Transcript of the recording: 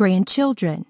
grandchildren.